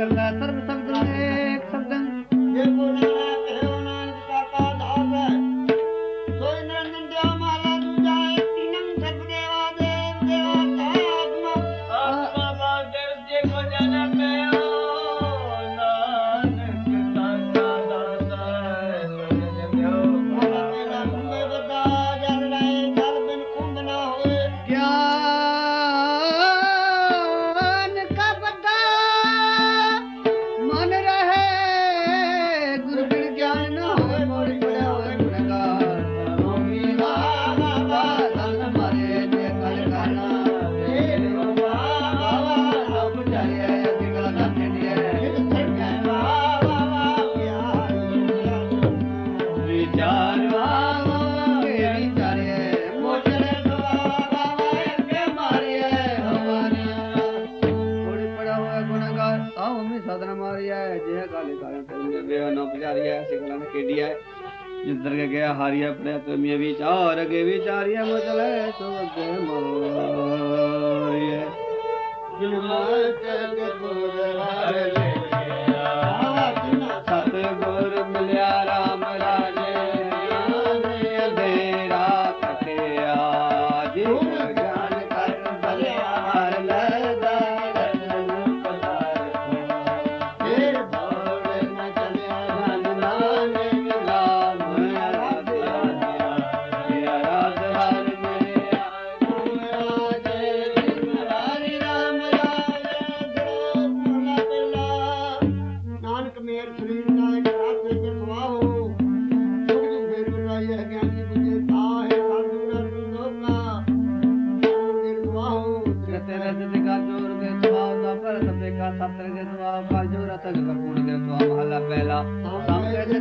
करना था ਵਿਚਾਰੀਆ ਸਿਗਲਨ ਕੇਡੀਆ ਜਿੱਧਰ ਕੇ ਗਿਆ ਹਾਰੀਆ ਪੜਿਆ ਤੁਮੀ ਵਿਚਾਰ ਕੇ ਵਿਚਾਰੀਆ ਮਤਲੈ ਸੋ ਅਗੇ ਮਾਰੀਏ ਕਿਲਮਾ ਕੇ ਗੁਰਵਾਰ ਲੈ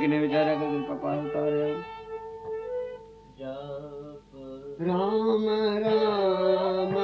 किने विचारा को पापा उतारे राम राम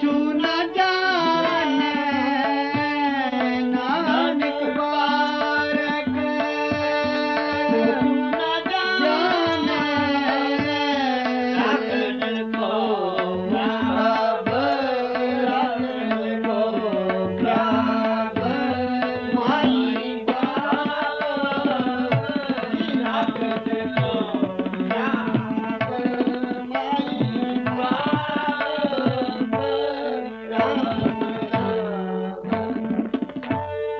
兄弟